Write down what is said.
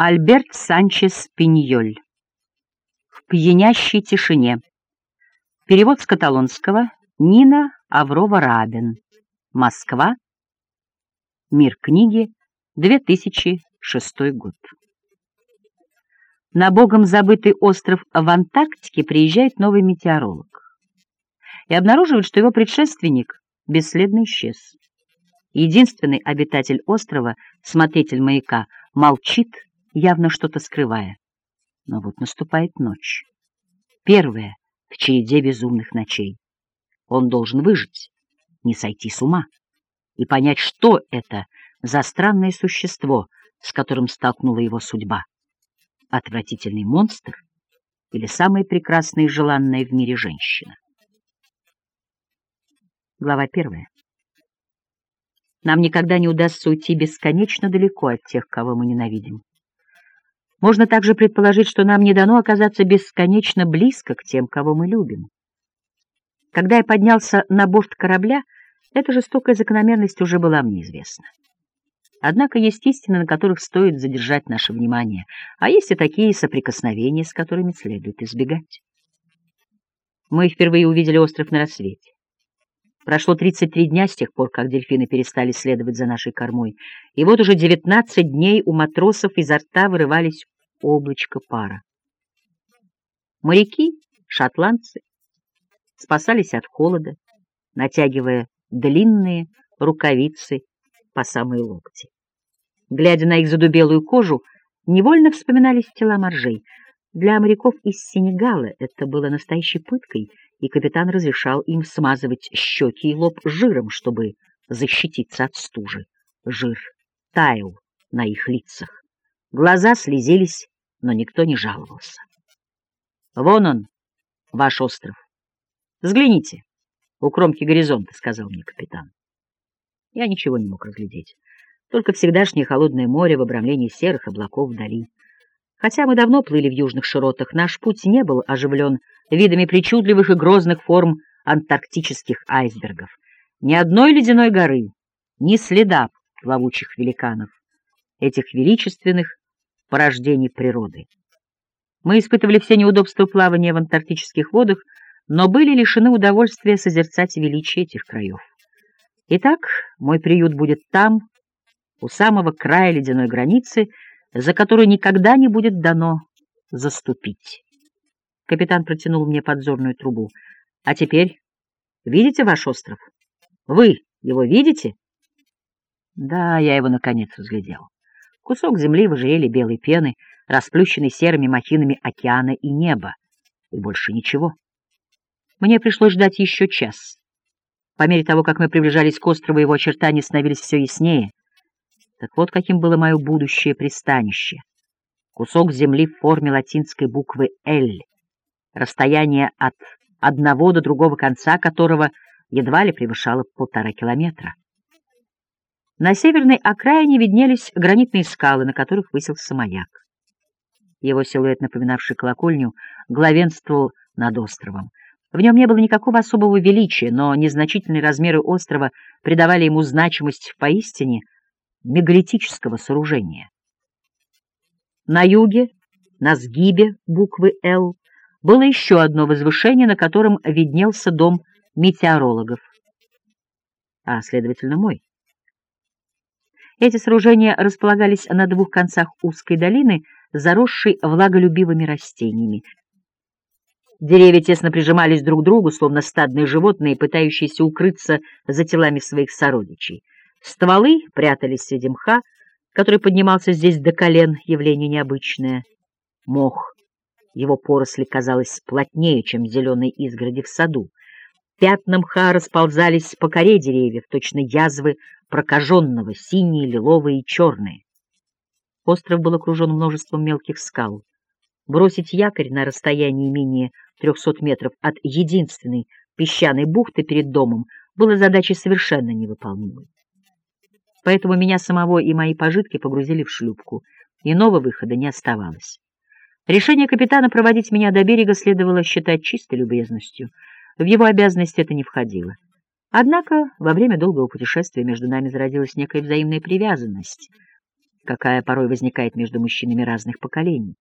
Альберт Санчес Пиньоль. В пьянящей тишине. Перевод с каталонского Нина Аврова Рабин. Москва. Мир книги. 2006 год. На богом забытый остров в Антарктике приезжает новый метеоролог и обнаруживает, что его предшественник бесследно исчез. Единственный обитатель острова, смотритель маяка, молчит, явно что-то скрывая. Но вот наступает ночь. Первая в череде безумных ночей. Он должен выжить, не сойти с ума и понять, что это за странное существо, с которым столкнула его судьба. Отвратительный монстр или самая прекрасная и желанная в мире женщина. Глава первая. Нам никогда не удастся уйти бесконечно далеко от тех, кого мы ненавидим. Можно также предположить, что нам не дано оказаться бесконечно близко к тем, кого мы любим. Когда я поднялся на борт корабля, эта жестокая закономерность уже была мне известна. Однако есть истины, на которых стоит задержать наше внимание, а есть и такие соприкосновения, с которыми следует избегать. Мы впервые увидели остров на рассвете. Прошло 33 дня с тех пор, как дельфины перестали следовать за нашей кормой, и вот уже 19 дней у матросов изо рта вырывались облачко пара. Моряки, шотландцы, спасались от холода, натягивая длинные рукавицы по самые локти. Глядя на их задубелую кожу, невольно вспоминались тела моржей. Для моряков из Сенегала это было настоящей пыткой — и капитан разрешал им смазывать щеки и лоб жиром, чтобы защититься от стужи. Жир таял на их лицах. Глаза слезились, но никто не жаловался. «Вон он, ваш остров. Взгляните, у кромки горизонта», — сказал мне капитан. Я ничего не мог разглядеть, только всегдашнее холодное море в обрамлении серых облаков вдали. Хотя мы давно плыли в южных широтах, наш путь не был оживлен видами причудливых и грозных форм антарктических айсбергов. Ни одной ледяной горы, ни следа плавучих великанов, этих величественных порождений природы. Мы испытывали все неудобства плавания в антарктических водах, но были лишены удовольствия созерцать величие этих краев. Итак, мой приют будет там, у самого края ледяной границы, за которую никогда не будет дано заступить. Капитан протянул мне подзорную трубу. А теперь видите ваш остров? Вы его видите? Да, я его наконец разглядел. Кусок земли в ожерелье белой пены, расплющенный серыми махинами океана и неба. И больше ничего. Мне пришлось ждать еще час. По мере того, как мы приближались к острову, его очертания становились все яснее. Так вот, каким было мое будущее пристанище. Кусок земли в форме латинской буквы «Л», расстояние от одного до другого конца которого едва ли превышало полтора километра. На северной окраине виднелись гранитные скалы, на которых высился маяк. Его силуэт, напоминавший колокольню, главенствовал над островом. В нем не было никакого особого величия, но незначительные размеры острова придавали ему значимость поистине мегалитического сооружения. На юге, на сгибе буквы «Л», было еще одно возвышение, на котором виднелся дом метеорологов, а, следовательно, мой. Эти сооружения располагались на двух концах узкой долины, заросшей влаголюбивыми растениями. Деревья тесно прижимались друг к другу, словно стадные животные, пытающиеся укрыться за телами своих сородичей. Стволы прятались среди мха, который поднимался здесь до колен, явление необычное. Мох его поросли казалось плотнее, чем зеленые изгороди в саду. Пятна мха расползались по коре деревьев, точно язвы прокаженного, синие, лиловые и черные. Остров был окружен множеством мелких скал. Бросить якорь на расстоянии менее трехсот метров от единственной песчаной бухты перед домом было задачей совершенно невыполнимой. Поэтому меня самого и мои пожитки погрузили в шлюпку. Иного выхода не оставалось. Решение капитана проводить меня до берега следовало считать чистой любезностью. В его обязанности это не входило. Однако во время долгого путешествия между нами зародилась некая взаимная привязанность. какая порой возникает между мужчинами разных поколений.